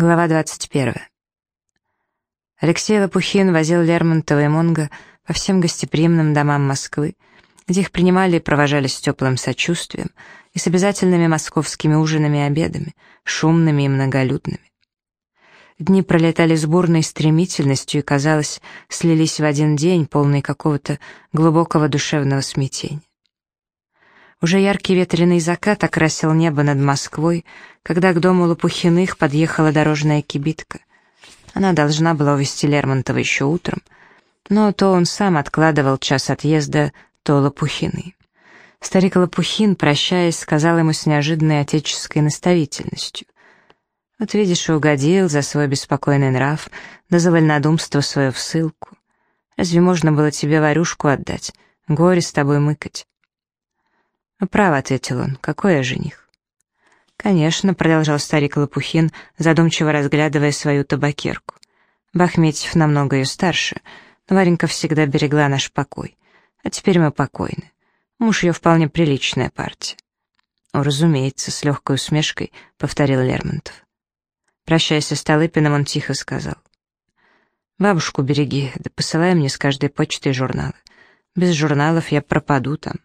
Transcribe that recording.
Глава 21. Алексей Лопухин возил Лермонтова и Монго по всем гостеприимным домам Москвы, где их принимали и провожали с теплым сочувствием и с обязательными московскими ужинами и обедами, шумными и многолюдными. Дни пролетали с бурной стремительностью и, казалось, слились в один день, полный какого-то глубокого душевного смятения. Уже яркий ветреный закат окрасил небо над Москвой, когда к дому Лопухиных подъехала дорожная кибитка. Она должна была увезти Лермонтова еще утром, но то он сам откладывал час отъезда, то Лопухины. Старик Лопухин, прощаясь, сказал ему с неожиданной отеческой наставительностью. «Вот видишь, угодил за свой беспокойный нрав, да за вольнодумство свое в ссылку. Разве можно было тебе варюшку отдать, горе с тобой мыкать?» «Ну, «Право», — ответил он, — «какой я жених?» «Конечно», — продолжал старик Лопухин, задумчиво разглядывая свою табакерку. «Бахметьев намного ее старше, но Варенька всегда берегла наш покой. А теперь мы покойны. Муж ее вполне приличная партия». «О, разумеется», — с легкой усмешкой повторил Лермонтов. Прощаясь со Столыпиным, он тихо сказал. «Бабушку береги, да посылай мне с каждой почтой журналы. Без журналов я пропаду там».